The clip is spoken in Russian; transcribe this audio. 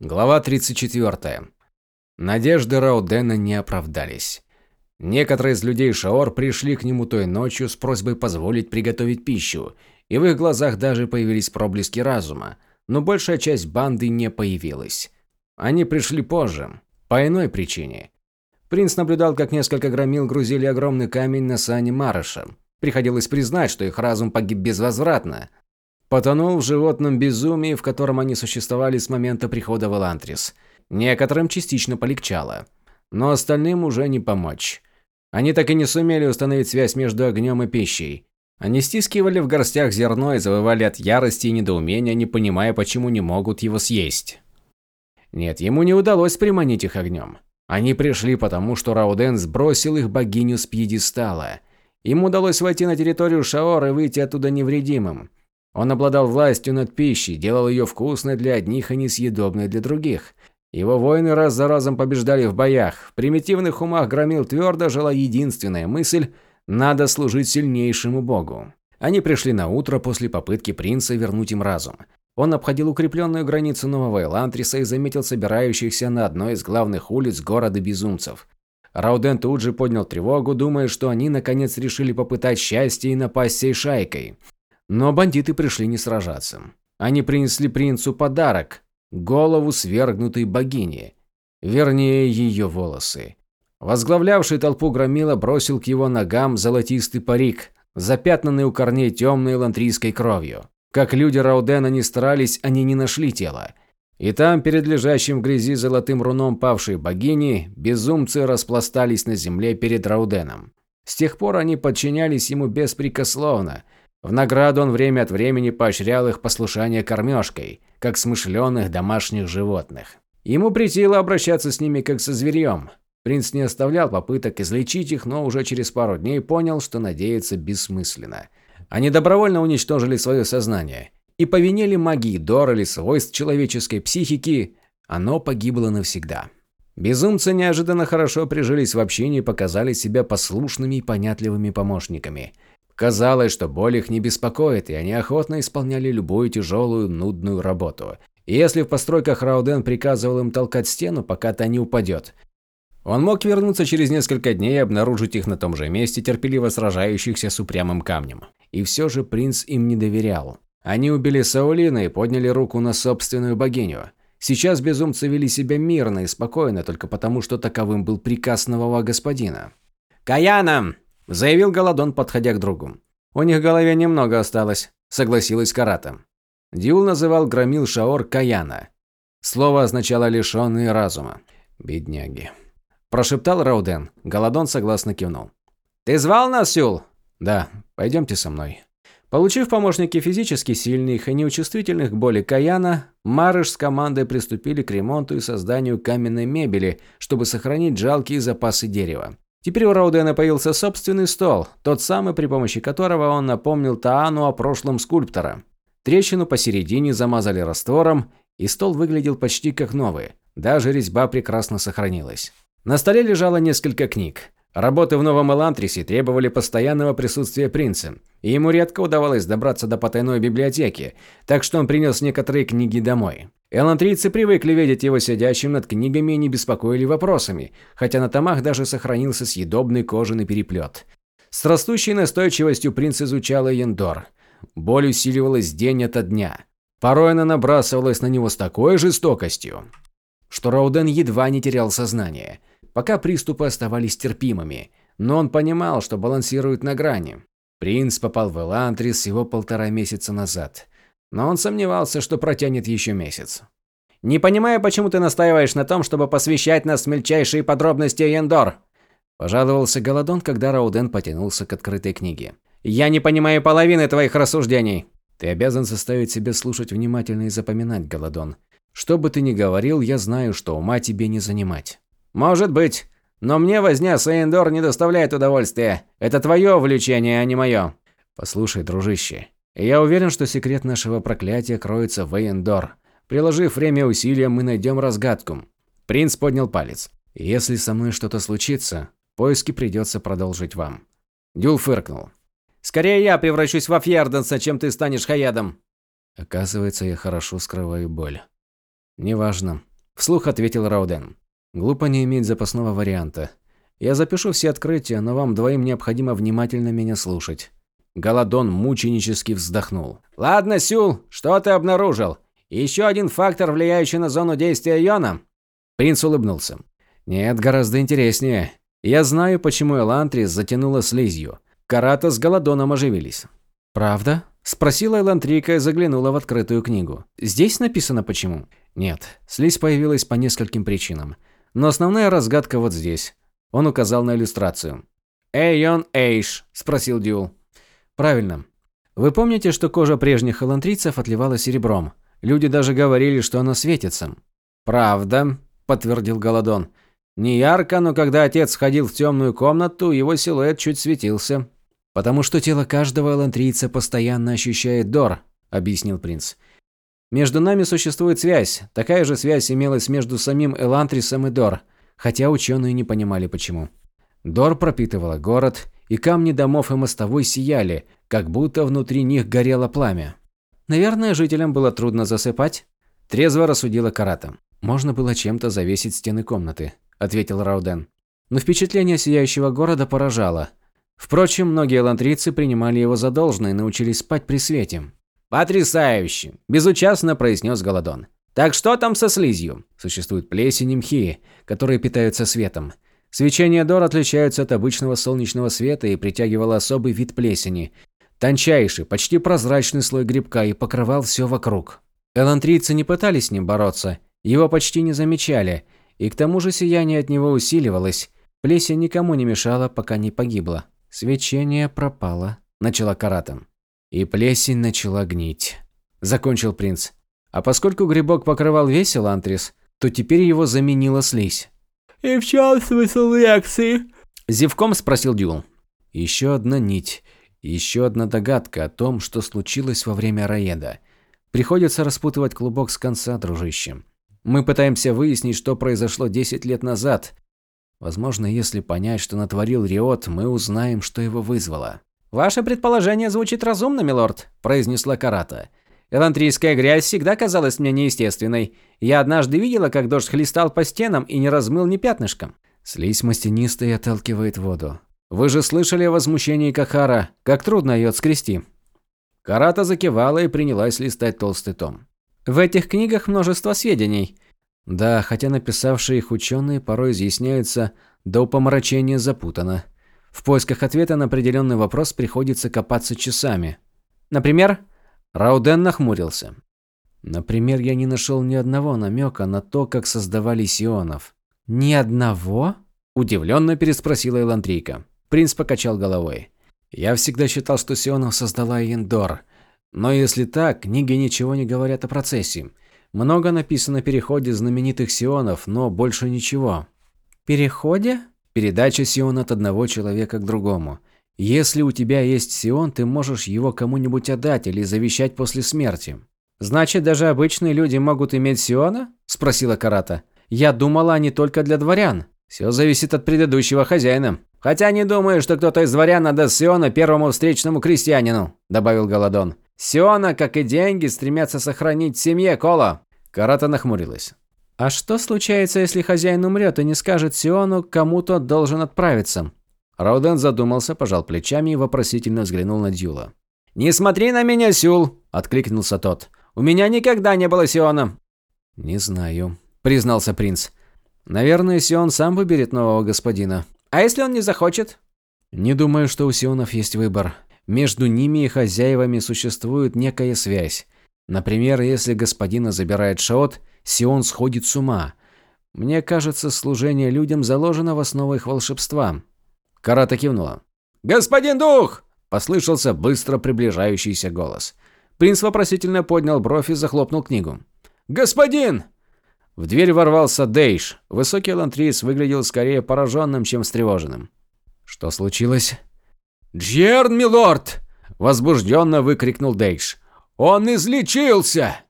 Глава 34. Надежды Раудена не оправдались. Некоторые из людей Шаор пришли к нему той ночью с просьбой позволить приготовить пищу, и в их глазах даже появились проблески разума, но большая часть банды не появилась. Они пришли позже, по иной причине. Принц наблюдал, как несколько громил грузили огромный камень на сани Марыша. Приходилось признать, что их разум погиб безвозвратно. Потонул в животном безумии, в котором они существовали с момента прихода в Элантрис. Некоторым частично полегчало. Но остальным уже не помочь. Они так и не сумели установить связь между огнем и пищей. Они стискивали в горстях зерно и завывали от ярости и недоумения, не понимая, почему не могут его съесть. Нет, ему не удалось приманить их огнем. Они пришли потому, что Рауден сбросил их богиню с пьедестала. Им удалось войти на территорию Шаор и выйти оттуда невредимым. Он обладал властью над пищей, делал ее вкусной для одних и несъедобной для других. Его воины раз за разом побеждали в боях. В примитивных умах громил твердо жила единственная мысль – надо служить сильнейшему богу. Они пришли на утро после попытки принца вернуть им разум. Он обходил укрепленную границу Нового Элантриса и заметил собирающихся на одной из главных улиц города безумцев. Рауден тут же поднял тревогу, думая, что они наконец решили попытать счастье и напасть всей шайкой. Но бандиты пришли не сражаться. Они принесли принцу подарок – голову свергнутой богини. Вернее, ее волосы. Возглавлявший толпу громила бросил к его ногам золотистый парик, запятнанный у корней темной лантрийской кровью. Как люди Раудена не старались, они не нашли тело. И там, перед лежащим в грязи золотым руном павшей богини, безумцы распластались на земле перед Рауденом. С тех пор они подчинялись ему беспрекословно. В награду он время от времени поощрял их послушание кормежкой, как смышленых домашних животных. Ему претило обращаться с ними как со зверьем. Принц не оставлял попыток излечить их, но уже через пару дней понял, что надеяться бессмысленно. Они добровольно уничтожили свое сознание. И по вине ли магии Дор или свойств человеческой психики, оно погибло навсегда. Безумцы неожиданно хорошо прижились в общении и показали себя послушными и понятливыми помощниками. Казалось, что боль их не беспокоит, и они охотно исполняли любую тяжелую, нудную работу. И если в постройках Рауден приказывал им толкать стену, пока та не упадет, он мог вернуться через несколько дней и обнаружить их на том же месте, терпеливо сражающихся с упрямым камнем. И все же принц им не доверял. Они убили Саулина и подняли руку на собственную богиню. Сейчас безумцы вели себя мирно и спокойно, только потому, что таковым был приказ нового господина. «Каяна!» – заявил Голодон, подходя к другу. «У них в голове немного осталось», – согласилась Карата. Диул называл громил Шаор Каяна. Слово означало «лишенные разума». «Бедняги», – прошептал Рауден. Голодон согласно кивнул. «Ты звал нас, Сюл?» «Да, пойдемте со мной». Получив помощники физически сильных и неучувствительных к боли Каяна, Марыш с командой приступили к ремонту и созданию каменной мебели, чтобы сохранить жалкие запасы дерева. Теперь у Раудена появился собственный стол, тот самый, при помощи которого он напомнил Таану о прошлом скульптора. Трещину посередине замазали раствором, и стол выглядел почти как новый. Даже резьба прекрасно сохранилась. На столе лежало несколько книг. Работы в Новом Элантрисе требовали постоянного присутствия принца, и ему редко удавалось добраться до потайной библиотеки, так что он принес некоторые книги домой. Элантрийцы привыкли видеть его сидящим над книгами и не беспокоили вопросами, хотя на томах даже сохранился съедобный кожаный переплет. С растущей настойчивостью принц изучал Ендор. Боль усиливалась день ото дня. Порой она набрасывалась на него с такой жестокостью, что Рауден едва не терял сознание – Пока приступы оставались терпимыми, но он понимал, что балансирует на грани. Принц попал в Элантрис всего полтора месяца назад, но он сомневался, что протянет еще месяц. «Не понимаю, почему ты настаиваешь на том, чтобы посвящать нас в мельчайшие подробности Ендор», пожаловался Голодон, когда Рауден потянулся к открытой книге. «Я не понимаю половины твоих рассуждений». «Ты обязан заставить себя слушать внимательно и запоминать, Голодон. Что бы ты ни говорил, я знаю, что ума тебе не занимать». «Может быть. Но мне возня с Эйндор не доставляет удовольствия. Это твое увлечение, а не мое». «Послушай, дружище, я уверен, что секрет нашего проклятия кроется в Эйндор. Приложив время усилия, мы найдем разгадку». Принц поднял палец. «Если со мной что-то случится, поиски придется продолжить вам». Дюл фыркнул. «Скорее я превращусь во Фьерденса, чем ты станешь Хаядом». Оказывается, я хорошо скрываю боль. Неважно. вслух ответил Рауден. Глупо не иметь запасного варианта. Я запишу все открытия, но вам двоим необходимо внимательно меня слушать. Голодон мученически вздохнул. Ладно, Сюл, что ты обнаружил? Еще один фактор, влияющий на зону действия Йона? Принц улыбнулся. Нет, гораздо интереснее. Я знаю, почему Элантрис затянула слизью. Карата с Голодоном оживились. Правда? Спросила Элантрика и заглянула в открытую книгу. Здесь написано почему? Нет, слизь появилась по нескольким причинам. Но основная разгадка вот здесь. Он указал на иллюстрацию. «Эйон Эйш?» – спросил Дюл. «Правильно. Вы помните, что кожа прежних элантрийцев отливала серебром? Люди даже говорили, что она светится». «Правда», – подтвердил Голодон. «Не ярко, но когда отец ходил в темную комнату, его силуэт чуть светился». «Потому что тело каждого элантрийца постоянно ощущает Дор», – объяснил принц. «Между нами существует связь. Такая же связь имелась между самим Элантрисом и Дор, хотя ученые не понимали почему. Дор пропитывала город, и камни домов и мостовой сияли, как будто внутри них горело пламя. Наверное, жителям было трудно засыпать. Трезво рассудила Карата. Можно было чем-то завесить стены комнаты, ответил Рауден. Но впечатление сияющего города поражало. Впрочем, многие лантрийцы принимали его за должное и научились спать при свете. «Потрясающе!» – безучастно произнес Голодон. «Так что там со слизью?» Существуют плесень и мхи, которые питаются светом. Свечение Дор отличаются от обычного солнечного света и притягивало особый вид плесени. Тончайший, почти прозрачный слой грибка и покрывал все вокруг. Элантрийцы не пытались с ним бороться, его почти не замечали, и к тому же сияние от него усиливалось. Плесень никому не мешала, пока не погибла. Свечение пропало, начала Карата. И плесень начала гнить. Закончил принц. А поскольку грибок покрывал весь Элантрис, то теперь его заменила слизь. «И в чем смысл лекции?» Зевком спросил Дюл. Еще одна нить, еще одна догадка о том, что случилось во время раеда. Приходится распутывать клубок с конца, дружище. Мы пытаемся выяснить, что произошло 10 лет назад. Возможно, если понять, что натворил Риот, мы узнаем, что его вызвало. «Ваше предположение звучит разумно, милорд», – произнесла Карата. Элантрийская грязь всегда казалась мне неестественной. Я однажды видела, как дождь хлестал по стенам и не размыл ни пятнышком. Слизь маслянистая отталкивает воду. Вы же слышали о возмущении Кахара, как трудно ее отскрести. Карата закивала и принялась листать толстый том. В этих книгах множество сведений. Да, хотя написавшие их ученые порой изъясняются до упомрачения запутанно. В поисках ответа на определенный вопрос приходится копаться часами. Например, Рауден нахмурился. Например, я не нашел ни одного намека на то, как создавали сионов. Ни одного? Удивленно переспросила Эландрийка. Принц покачал головой. Я всегда считал, что сионов создала Ендор. Но если так, книги ничего не говорят о процессе. Много написано о переходе знаменитых сионов, но больше ничего. Переходе? Передача сиона от одного человека к другому. Если у тебя есть Сион, ты можешь его кому-нибудь отдать или завещать после смерти. Значит, даже обычные люди могут иметь Сиона? спросила Карата. Я думала, они только для дворян. Все зависит от предыдущего хозяина. Хотя не думаю, что кто-то из дворян отдаст Сиона первому встречному крестьянину, добавил Голодон. Сиона, как и деньги, стремятся сохранить семье Кола. Карата нахмурилась. А что случается, если хозяин умрет и не скажет Сиону, кому тот должен отправиться? Рауден задумался, пожал плечами и вопросительно взглянул на Дюла. «Не смотри на меня, Сюл!» – откликнулся тот. «У меня никогда не было Сиона!» «Не знаю», – признался принц. «Наверное, Сион сам выберет нового господина». «А если он не захочет?» «Не думаю, что у Сионов есть выбор. Между ними и хозяевами существует некая связь. Например, если господина забирает Шаот, Сион сходит с ума. Мне кажется, служение людям заложено в основу их волшебства. Карата кивнула. «Господин дух!» – послышался быстро приближающийся голос. Принц вопросительно поднял бровь и захлопнул книгу. «Господин!» В дверь ворвался Дейш. Высокий лантрис выглядел скорее пораженным, чем встревоженным. «Что случилось?» «Джерн, милорд!» – возбужденно выкрикнул Дейш. «Он излечился!»